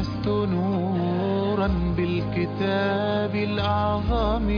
آنست نورا بالكتاب الأعظم.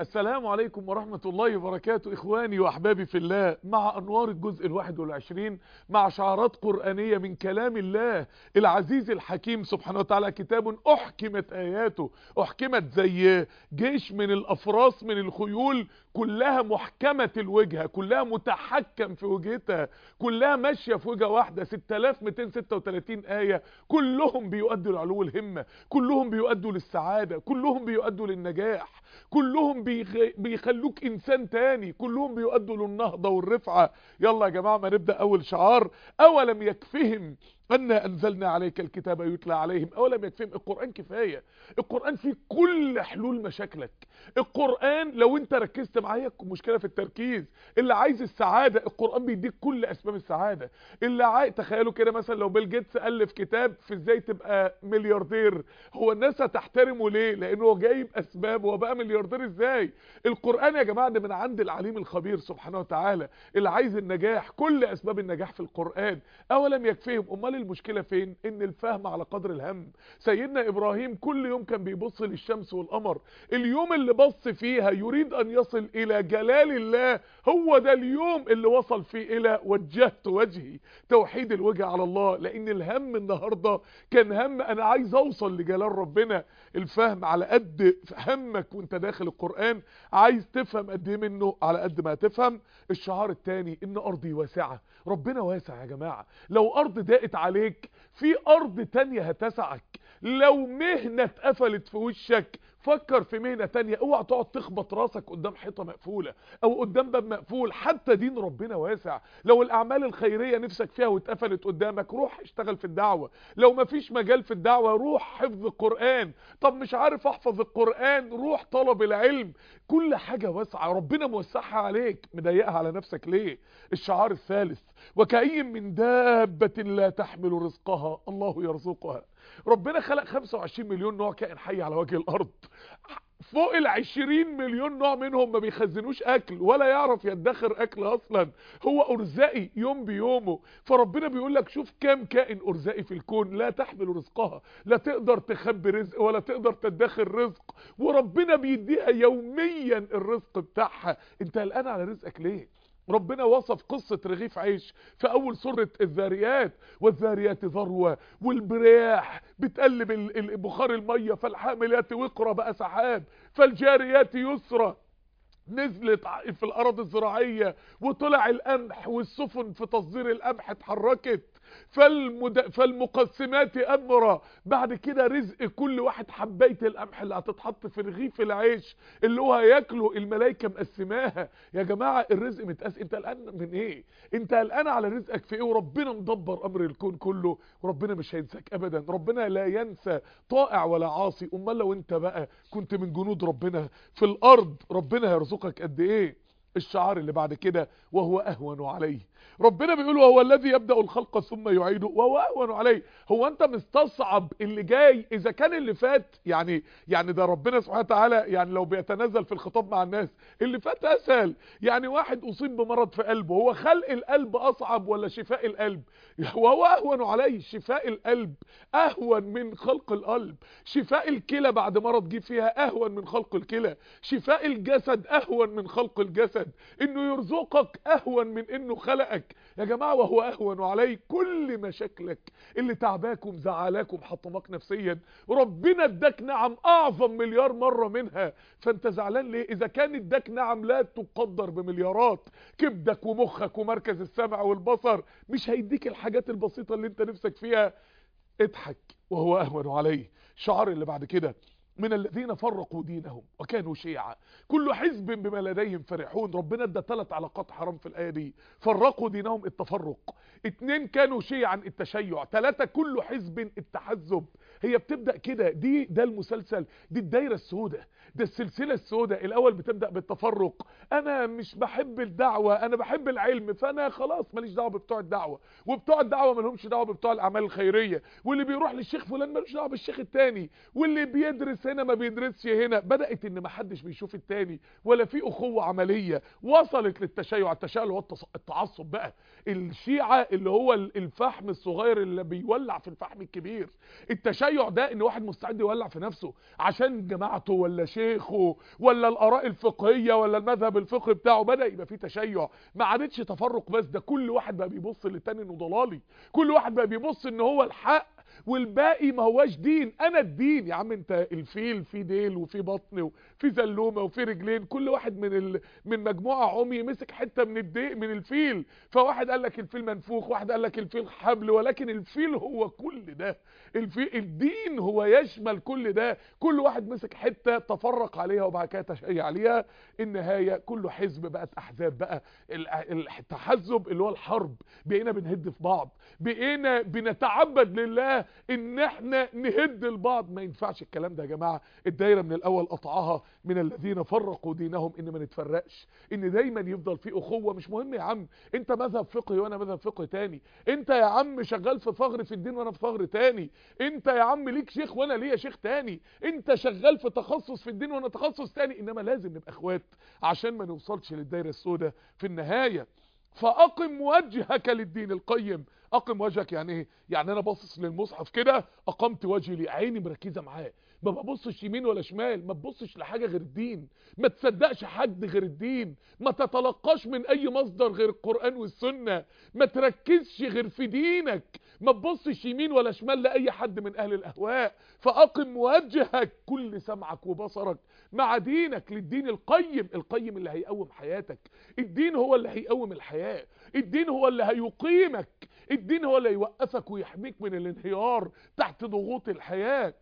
السلام عليكم ورحمة الله وبركاته إخواني وأحبابي في الله. مع أنوار الجزء الواحد والعشرين مع شعارات قرآنية من كلام الله العزيز الحكيم سبحانه وتعالى كتاب أحكمت آياته أحكمت زي جيش من الأفراس من الخيول كلها محكمة الوجهة كلها متحكم في وجهتها كلها ماشية في وجهة واحدة 6236 آية كلهم بيؤدوا لعلو الهمة كلهم بيؤدوا للسعادة كلهم بيؤدوا للنجاح كلهم بيخ... بيخلوك إنسان تاني كلهم بيؤدوا للنهضة والرفعة. يلا يا جماعة ما نبدأ أول شعار. أولم يكفهم أنا أنزلنا عليك الكتاب يتلى عليهم. أولم يكفيهم؟ القرآن كفاية. القرآن فيه كل حلول مشاكلك. القرآن لو أنت ركزت معايا مشكلة في التركيز. اللي عايز السعادة القرآن بيديك كل أسباب السعادة. اللي عايز تخيلوا كده مثلا لو بيل جيتس ألف كتاب في إزاي تبقى ملياردير؟ هو الناس هتحترمه ليه؟ لأنه جايب أسباب. هو بقى ملياردير إزاي؟ القرآن يا جماعة ده من عند العليم الخبير سبحانه وتعالى. اللي عايز النجاح كل أسباب النجاح في القرآن. أولم يكفيهم؟ أمال المشكلة فين؟ إن الفهم على قدر الهم. سيدنا إبراهيم كل يوم كان بيبص للشمس والقمر. اليوم اللي بص فيها يريد أن يصل إلى جلال الله. هو ده اليوم اللي وصل فيه إلى وجهت وجهي. توحيد الوجه على الله. لأن الهم النهاردة كان هم أنا عايز أوصل لجلال ربنا. الفهم على قد همك وأنت داخل القرآن. عايز تفهم قد إيه منه؟ على قد ما تفهم. الشعار التاني إن أرضي واسعة. ربنا واسع يا جماعة. لو أرض ضاقت عليك في أرض تانية هتسعك. لو مهنة اتقفلت في وشك فكر في مهنة تانية. اوعى تقعد تخبط راسك قدام حيطة مقفولة أو قدام باب مقفول. حتى دين ربنا واسع. لو الاعمال الخيرية نفسك فيها واتقفلت قدامك روح اشتغل في الدعوة. لو مفيش مجال في الدعوة روح حفظ القرآن. طب مش عارف احفظ القرآن روح طلب العلم. كل حاجة واسعة. ربنا موسعها عليك مضيقها على نفسك ليه؟ الشعار الثالث وكأي من دابة لا تحمل رزقها؟ الله يرزقها. ربنا خلق 25 مليون نوع كائن حي على وجه الأرض. فوق ال 20 مليون نوع منهم ما بيخزنوش أكل ولا يعرف يدخر أكل أصلا. هو ارزاقي يوم بيومه. فربنا بيقول لك شوف كام كائن ارزاقي في الكون. لا تحمل رزقها. لا تقدر تخبي رزق ولا تقدر تدخر رزق. وربنا بيديها يوميا الرزق بتاعها. انت قلقان على رزقك ليه؟ ربنا وصف قصة رغيف عيش في أول سورة الذاريات والذاريات ذروة والبرياح بتقلب بخار المية فالحاملات وقرة بقى سحاب فالجاريات يسرى نزلت في الأرض الزراعية وطلع القمح والسفن في تصدير القمح اتحركت. فالمد... فالمقسمات أمرا. بعد كده رزق كل واحد حبايه القمح اللي هتتحط في رغيف العيش اللي هو هياكله. الملائكه مقسماها. يا جماعة الرزق متقاس انت قلقان من إيه؟ انت قلقان على رزقك في إيه؟ وربنا مدبر أمر الكون كله. وربنا مش هينساك ابدا. ربنا لا ينسى طائع ولا عاصي. أمال لو انت بقى كنت من جنود ربنا في الأرض ربنا هيرزقك قد إيه؟ الشعار اللي بعد كده وهو أهون عليه. ربنا بيقول وهو الذي يبدأ الخلق ثم يعيده وهو أهون عليه. هو أنت مستصعب اللي جاي إذا كان اللي فات يعني يعني ده ربنا سبحانه وتعالى يعني لو بيتنازل في الخطاب مع الناس اللي فات أسهل. يعني واحد أصيب بمرض في قلبه هو خلق القلب أصعب ولا شفاء القلب؟ وهو أهون عليه. شفاء القلب أهون من خلق القلب. شفاء الكلى بعد مرض جه فيها أهون من خلق الكلى. شفاء الجسد أهون من خلق الجسد. إنه يرزقك أهون من إنه خلقك يا جماعة وهو أهون عليه كل مشاكلك. اللي تعباك ومزعلاك ومحطماك نفسيا. ربنا اداك نعم أعظم مليار مرة منها. فأنت زعلان ليه؟ إذا كان اداك نعم لا تقدر بمليارات. كبدك ومخك ومركز السمع والبصر مش هيديك الحاجات البسيطة اللي أنت نفسك فيها. اضحك وهو أهون عليه شعار اللي بعد كده. من الذين فرقوا دينهم وكانوا شيعا. كل حزب بما لديهم فرحون. ربنا ادى ثلاث علاقات حرام في الآية دي. فرقوا دينهم التفرق. اتنين كانوا شيعا التشيع. ثلاثة كل حزب التحزب. هي بتبدأ كده. دي ده المسلسل. دي الدايرة السوداء. ده السلسلة السوداء. الأول بتبدأ بالتفرق. أنا مش بحب الدعوة. أنا بحب العلم. فأنا خلاص ماليش دعوة ببتوع الدعوة. وبتوع الدعوة ما لهمش دعوة ببتوع الأعمال الخيرية. واللي بيروح للشيخ فلان مالوش دعوة بالشيخ التاني. واللي بيدرس هنا ما بيدرسش هنا. بدأت إن ما حدش بيشوف التاني ولا في أخوة عملية. وصلت للتشيع. التشيع اللي هو التعصب بقى. الشيعة اللي هو الفحم الصغير اللي بيولع في الفحم الكبير. التشيع ده إن واحد مستعد يولع في نفسه. عشان جماعته ولا شيخه ولا الآراء الفقهية ولا المذهب الفقهي بتاعه. بدأ يبقى فيه تشيع. ما عادتش تفرق بس. ده كل واحد بقى بيبص للتاني إنه ضلالي. كل واحد بقى بيبص إن هو الحق والباقي ما هواش دين. أنا الدين. يا عم أنت الفيل في ديل وفي بطن وفي زلومه وفي رجلين كل واحد من ال... من مجموعة عمي مسك حتة من الدي... من الفيل. فواحد قال لك الفيل منفوخ واحد قال لك الفيل حبل ولكن الفيل هو كل ده. الفيل الدين هو يشمل كل ده. كل واحد مسك حتة تفرق عليها وبعد كده تشيع عليها. النهاية كل حزب بقت أحزاب بقى. ال- التحزب اللي هو الحرب. بقينا بنهد في بعض. بقينا بنتعبد لله إن إحنا نهد البعض ما ينفعش الكلام ده يا جماعة. الدايرة من الأول قطعها. من الذين فرقوا دينهم إن ما نتفرقش. إن دايما يفضل في أخوة. مش مهم يا عم. أنت مذهب فقهي وأنا مذهب فقهي تاني. أنت يا عم شغال في ثغر في الدين وأنا في ثغر تاني. أنت يا عم ليك شيخ وأنا ليا شيخ تاني. أنت شغال في تخصص في الدين وأنا تخصص تاني. إنما لازم نبقى إخوات عشان ما نوصلش للدايرة السوداء في النهاية. فأقم وجهك للدين القيم. أقم وجهك يعني إيه؟ يعني أنا باصص للمصحف كده أقمت وجهي لي عيني مركزة معاه. ما ببصش يمين ولا شمال ما تبصش لحاجة غير الدين. ما تصدقش حد غير الدين. ما تتلقاش من أي مصدر غير القرآن والسنة. ما تركزش غير في دينك. ما تبصش يمين ولا شمال لأي حد من أهل الأهواء. فأقم وجهك كل سمعك وبصرك مع دينك للدين القيم. القيم اللي هيقوم حياتك. الدين هو اللي هيقوم الحياة. الدين هو اللي هيقيمك. الدين هو اللي هيوقفك ويحميك من الانهيار تحت ضغوط الحياة.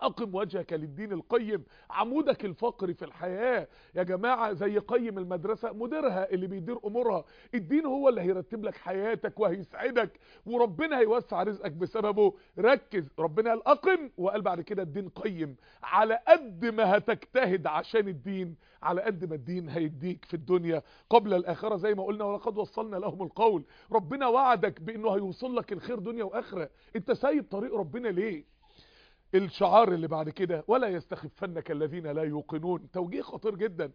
أقم وجهك للدين القيم عمودك الفقري في الحياة. يا جماعة زي قيم المدرسة مديرها اللي بيدير أمورها. الدين هو اللي هيرتب لك حياتك وهيسعدك وربنا هيوسع رزقك بسببه. ركز. ربنا قال أقم وقال بعد كده الدين قيم. على قد ما هتجتهد عشان الدين على قد ما الدين هيديك في الدنيا. قبل الآخرة زي ما قلنا ولقد وصلنا لهم القول. ربنا وعدك بأنه هيوصل لك الخير دنيا وآخرة. أنت سايب طريق ربنا ليه؟ الشعار اللي بعد كده ولا يستخفنك الذين لا يوقنون. توجيه خطير جدا.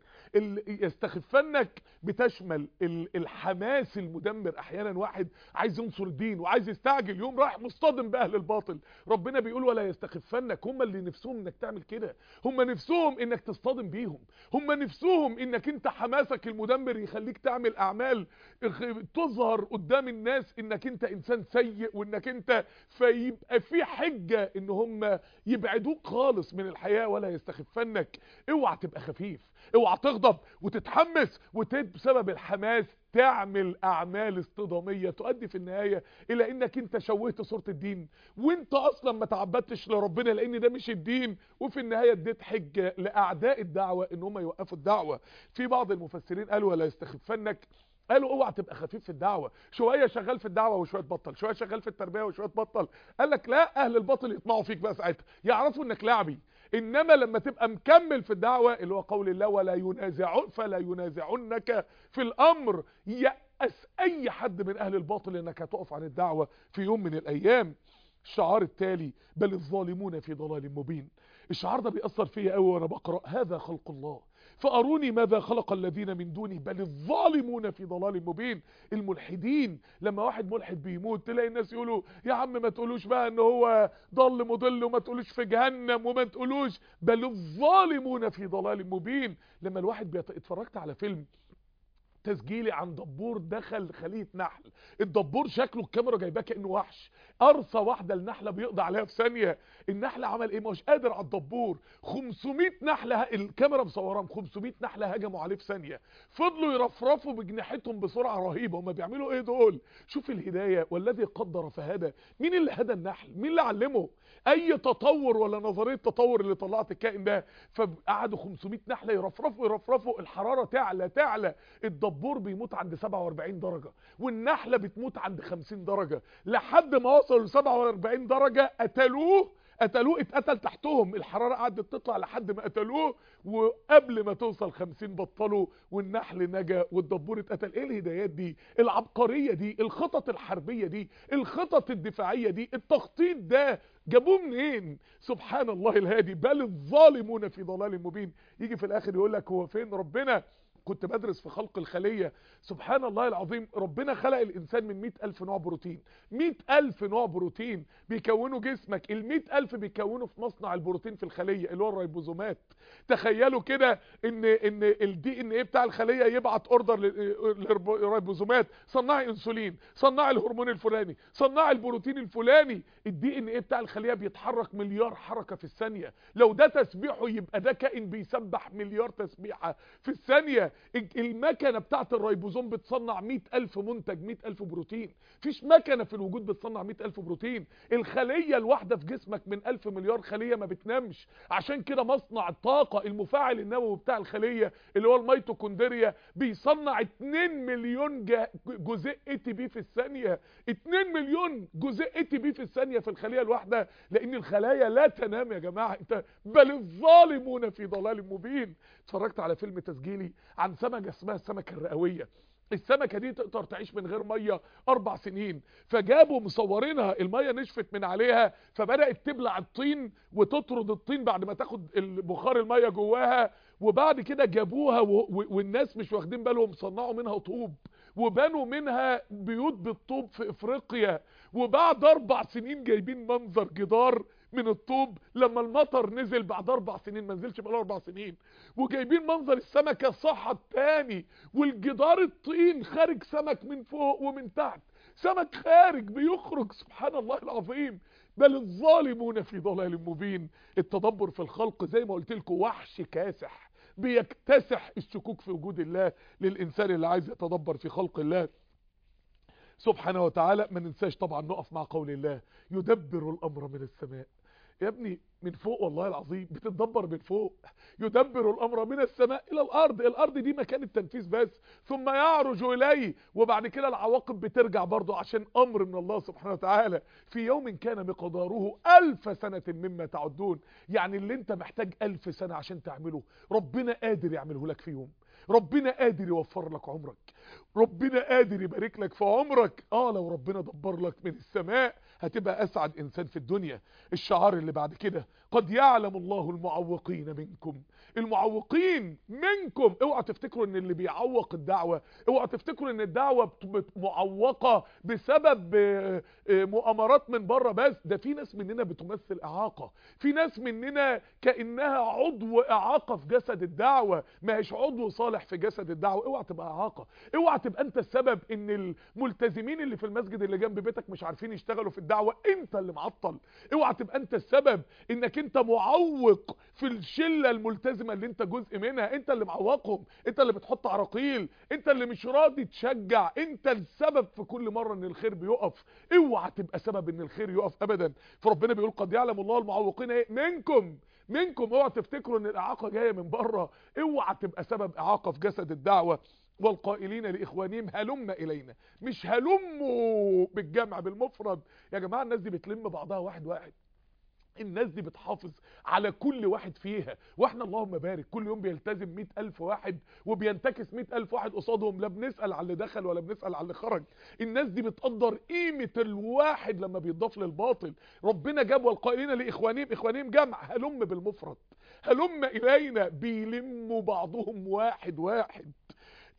يستخفنك بتشمل ال- الحماس المدمر أحيانا. واحد عايز ينصر الدين وعايز يستعجل يوم رايح مصطدم بأهل الباطل. ربنا بيقول ولا يستخفنك. هم اللي نفسهم إنك تعمل كده. هم نفسهم إنك تصطدم بيهم. هم نفسهم إنك أنت حماسك المدمر يخليك تعمل أعمال تظهر قدام الناس إنك أنت إنسان سيء وإنك أنت فيبقى في حجة إن هم يبعدوك خالص من الحياة ولا يستخفنك. اوعى تبقى خفيف اوعى تغضب وتتحمس وبسبب الحماس تعمل أعمال اصطدامية تؤدي في النهاية إلى إنك أنت شوهت صورة الدين. وأنت أصلا ما تعبدتش لربنا لأن ده مش الدين. وفي النهاية اديت حجة لأعداء الدعوة إن هم يوقفوا الدعوة. في بعض المفسرين قالوا ولا يستخفنك. قالوا اوعى تبقى خفيف في الدعوة شوية شغال في الدعوة وشوية تبطل شوية شغال في التربية وشوية تبطل قال لك لا أهل الباطل يطمعوا فيك بقى ساعتها. يعرفوا إنك لعبي إنما لما تبقى مكمل في الدعوة اللي هو قول الله ولا ينازعون فلا ينازعنك في الأمر. يأس أي حد من أهل الباطل إنك هتقف عن الدعوة في يوم من الأيام. الشعار التالي بل الظالمون في ضلال مبين. الشعار ده بيأثر فيا قوي وأنا بقرأ. هذا خلق الله. فأروني ماذا خلق الذين من دوني بل الظالمون في ضلال مبين. الملحدين لما واحد ملحد بيموت تلاقي الناس يقولوا يا عم ما تقولوش بقى إن هو ضل مضل وما تقولوش في جهنم وما تقولوش. بل الظالمون في ضلال مبين. لما الواحد بيت... اتفرجت على فيلم تسجيلي عن دبور دخل خلية نحل. الدبور شكله الكاميرا جايباه كأنه وحش. قرصة واحدة النحلة بيقضي عليها في ثانية. النحلة عمل إيه؟ مش قادر على الدبور. 500 نحلة الكاميرا مصوراهم. 500 نحلة هجموا عليه في ثانية. فضلوا يرفرفوا بجناحتهم بسرعة رهيبة. هم بيعملوا إيه دول؟ شوف الهداية والذي قدر فهدى مين اللي هدى النحل؟ مين اللي علمه؟ أي تطور ولا نظرية تطور اللي طلعت الكائن ده؟ فقعدوا 500 نحلة يرفرفوا يرفرفوا. الحرارة تعلى تعلى. الدبور بيموت عند 47 درجة والنحلة بتموت عند 50 درجة. لحد ما وصلوا ل 47 درجة قتلوه قتلوه اتقتل تحتهم الحرارة قعدت تطلع لحد ما قتلوه وقبل ما توصل 50 بطلوا والنحل نجا والدبور اتقتل. إيه الهدايات دي؟ العبقرية دي الخطط الحربية دي الخطط الدفاعية دي التخطيط ده جابوه منين؟ سبحان الله الهادي بل الظالمون في ضلال مبين. يجي في الآخر يقول لك هو فين؟ ربنا كنت بدرس في خلق الخلية. سبحان الله العظيم ربنا خلق الإنسان من مئة ألف نوع بروتين. مئة ألف نوع بروتين بيكونوا جسمك. المئة ألف بيكونوا في مصنع البروتين في الخلية اللي هو الريبوزومات. تخيلوا كده إن إن ال DNA بتاع الخلية يبعت order للريبوزومات صنعي إنسولين صنعي الهرمون الفلاني صنعي البروتين الفلاني. ال DNA بتاع الخلية بيتحرك مليار حركة في الثانية. لو ده تسبيحه يبقى ده كائن بيسبح مليار تسبيحة في الثانية. المكنة بتاعت الريبوزوم بتصنع مئة ألف منتج مئة ألف بروتين. فيش مكنة في الوجود بتصنع مئة ألف بروتين. الخلية الواحدة في جسمك من ألف مليار خلية ما بتنامش. عشان كده مصنع الطاقة المفاعل النووي بتاع الخلية اللي هو الميتوكوندريا بيصنع 2 مليون جزيء ATP في الثانية. 2 مليون جزيء ATP في الثانية في الخلية الواحدة. لأن الخلايا لا تنام يا جماعة. أنت بل الظالمون في ضلال مبين. اتفرجت على فيلم تسجيلي عن سمكة اسمها السمكة الرئوية. السمكة دي تقدر تعيش من غير مية أربع سنين. فجابوا مصورينها المية نشفت من عليها فبدأت تبلع الطين وتطرد الطين بعد ما تاخد بخار المية جواها. وبعد كده جابوها. والناس مش واخدين بالهم صنعوا منها طوب. وبنوا منها بيوت بالطوب في إفريقيا. وبعد أربع سنين جايبين منظر جدار من الطوب. لما المطر نزل بعد أربع سنين ما نزلش بقى أربع سنين. وجايبين منظر السمكة صحت تاني والجدار الطين خارج سمك من فوق ومن تحت. سمك خارج بيخرج سبحان الله العظيم. بل الظالمون في ضلال مبين. التدبر في الخلق زي ما قلت لكم وحش كاسح. بيكتسح الشكوك في وجود الله للإنسان اللي عايز يتدبر في خلق الله. سبحانه وتعالى ما ننساش طبعا نقف مع قول الله يدبر الأمر من السماء. يا ابني من فوق والله العظيم بتتدبر من فوق. يدبر الأمر من السماء إلى الأرض. الأرض دي مكان التنفيذ بس. ثم يعرج إليه. وبعد كده العواقب بترجع برضه عشان أمر من الله سبحانه وتعالى. في يوم كان مقداره ألف سنة مما تعدون. يعني اللي انت محتاج ألف سنة عشان تعمله. ربنا قادر يعمله لك في يوم. ربنا قادر يوفر لك عمرك. ربنا قادر يبارك لك في عمرك. آه لو ربنا دبر لك من السماء هتبقى أسعد إنسان في الدنيا. الشعار اللي بعد كده قد يعلم الله المعوقين منكم. المعوقين منكم. اوعى تفتكروا إن اللي بيعوق الدعوة اوعى تفتكروا إن الدعوة معوقة بسبب آه، آه، مؤامرات من بره بس. ده في ناس مننا بتمثل إعاقة. في ناس مننا كأنها عضو إعاقة في جسد الدعوة. ما هيش عضو صالح في جسد الدعوة. اوعى تبقى إعاقة. اوعى تبقى أنت السبب إن الملتزمين اللي في المسجد اللي جنب بيتك مش عارفين يشتغلوا في الدعوة. انت اللي معطل. اوعى تبقى انت السبب انك انت معوق في الشلة الملتزمة اللي انت جزء منها. انت اللي معوقهم انت اللي بتحط عراقيل انت اللي مش راضي تشجع انت السبب في كل مرة ان الخير بيقف. اوعى تبقى سبب ان الخير يقف ابدا. فربنا بيقول قد يعلم الله المعوقين إيه؟ منكم منكم. اوعى تفتكروا ان الإعاقة جاية من بره. اوعى تبقى سبب إعاقة في جسد الدعوة. والقائلين لإخوانهم هلم إلينا. مش هلموا بالجمع بالمفرد. يا جماعة الناس دي بتلم بعضها واحد واحد. الناس دي بتحافظ على كل واحد فيها. وإحنا اللهم بارك. كل يوم بيلتزم مئة ألف واحد وبينتكس مئة ألف واحد قصادهم. لا بنسأل على اللي دخل ولا بنسأل على اللي خرج. الناس دي بتقدر قيمة الواحد لما بيضاف للباطل. ربنا جاب والقائلين لإخوانهم. إخوانهم جمع. هلم بالمفرد. هلم إلينا. بيلموا بعضهم واحد واحد.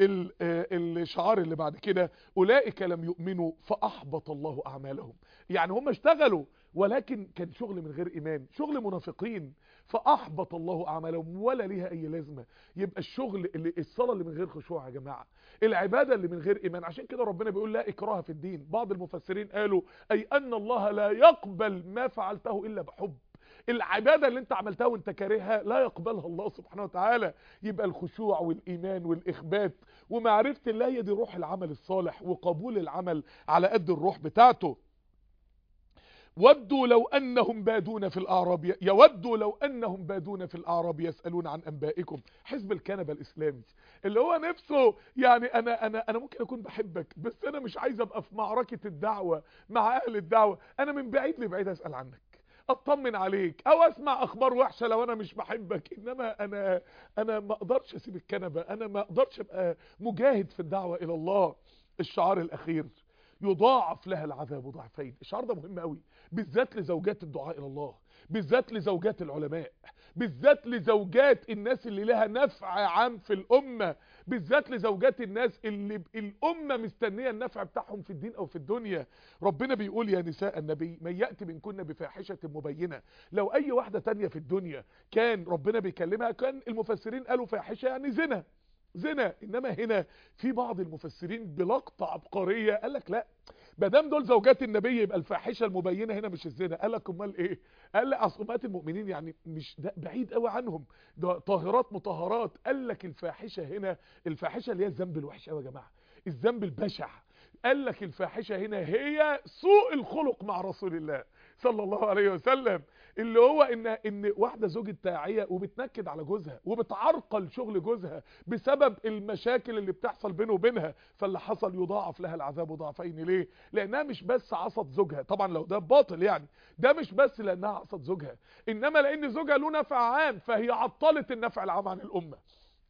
الشعار اللي بعد كده أولئك لم يؤمنوا فأحبط الله أعمالهم. يعني هم اشتغلوا ولكن كان شغل من غير إيمان شغل منافقين فأحبط الله أعمالهم ولا ليها أي لازمة. يبقى الشغل اللي الصلاة اللي من غير خشوع يا جماعة العبادة اللي من غير إيمان. عشان كده ربنا بيقول لا إكراه في الدين. بعض المفسرين قالوا أي أن الله لا يقبل ما فعلته إلا بحب. العبادة اللي انت عملتها وانت كارهها لا يقبلها الله سبحانه وتعالى. يبقى الخشوع والإيمان والإخبات ومعرفة الله هي دي روح العمل الصالح وقبول العمل على قد الروح بتاعته. ودوا لو أنهم بادون في الأعراب يودوا لو أنهم بادون في الأعراب يسألون عن أنبائكم. حزب الكنبة الإسلامي. اللي هو نفسه يعني أنا أنا أنا ممكن أكون بحبك بس أنا مش عايز أبقى في معركة الدعوة مع أهل الدعوة. أنا من بعيد لبعيد أسأل عنك. أطمن عليك أو أسمع أخبار وحشة لو أنا مش بحبك. إنما أنا أنا ما أقدرش أسيب الكنبة. أنا ما أقدرش أبقى مجاهد في الدعوة إلى الله. الشعار الأخير يضاعف لها العذاب ضعفين. الشعار ده مهم قوي بالذات لزوجات الدعاء إلى الله بالذات لزوجات العلماء بالذات لزوجات الناس اللي لها نفع عام في الأمة. بالذات لزوجات الناس اللي الأمة مستنية النفع بتاعهم في الدين أو في الدنيا. ربنا بيقول يا نساء النبي من ياتي منكن بفاحشة مبينة. لو أي واحدة تانية في الدنيا كان ربنا بيكلمها كان المفسرين قالوا فاحشة يعني زنا. زنا. إنما هنا في بعض المفسرين بلقطة عبقرية قال لك لا ما دام دول زوجات النبي يبقى الفاحشة المبينة هنا مش الزنا. قال لك امال إيه؟ قال أصل أمهات المؤمنين يعني مش ده بعيد قوي عنهم. ده طاهرات مطهرات. قال لك الفاحشة هنا الفاحشة اللي هي الذنب الوحش قوي يا جماعة. الذنب البشع. قال لك الفاحشة هنا هي سوء الخلق مع رسول الله صلى الله عليه وسلم. اللي هو إن إن واحدة زوجة داعية وبتنكد على جوزها وبتعرقل شغل جوزها بسبب المشاكل اللي بتحصل بينه وبينها فاللي حصل يضاعف لها العذاب ضعفين ليه؟ لأنها مش بس عصت زوجها. طبعا لو ده باطل يعني ده مش بس لأنها عصت زوجها إنما لأن زوجها له نفع عام فهي عطلت النفع العام عن الأمة.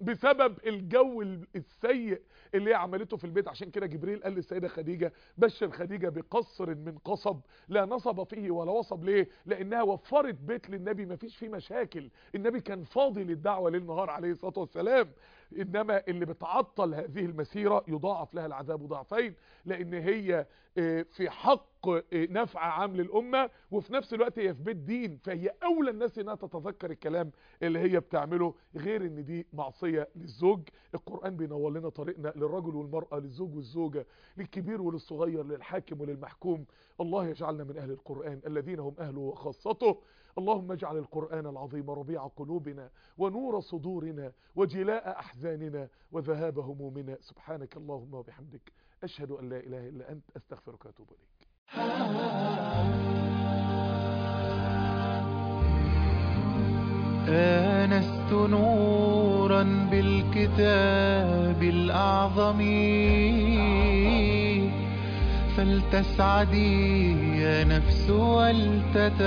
بسبب الجو السيء اللي هي عملته في البيت. عشان كده جبريل قال للسيدة خديجة بشر خديجة بقصر من قصب لا نصب فيه ولا وصب ليه؟ لأنها وفرت بيت للنبي. ما فيش فيه مشاكل. النبي كان فاضي للدعوة ليل نهار عليه الصلاة والسلام. إنما اللي بتعطل هذه المسيرة يضاعف لها العذاب ضعفين لأن هي في حق نفع عام للأمة وفي نفس الوقت هي في بيت دين فهي أولى الناس إنها تتذكر الكلام اللي هي بتعمله غير إن دي معصية للزوج. القرآن بينور لنا طريقنا للرجل والمرأة للزوج والزوجة للكبير وللصغير للحاكم وللمحكوم. الله يجعلنا من أهل القرآن الذين هم أهله وخاصته. اللهم اجعل القرآن العظيم ربيع قلوبنا ونور صدورنا وجلاء أحزاننا وذهاب همومنا. سبحانك اللهم وبحمدك. أشهد أن لا إله إلا أنت. أستغفرك وأتوب إليك. آنست نورا بالكتاب الأعظم. فلتسعدي يا نفس ولتتنعمي.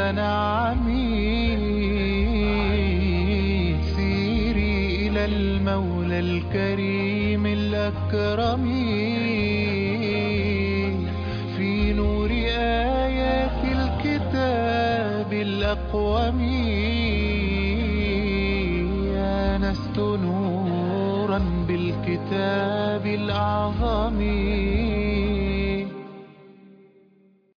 سيري إلى المولى الكريم الأكرم. في نور آيات الكتاب الأقوم. آنست نورا بالكتاب الأعظم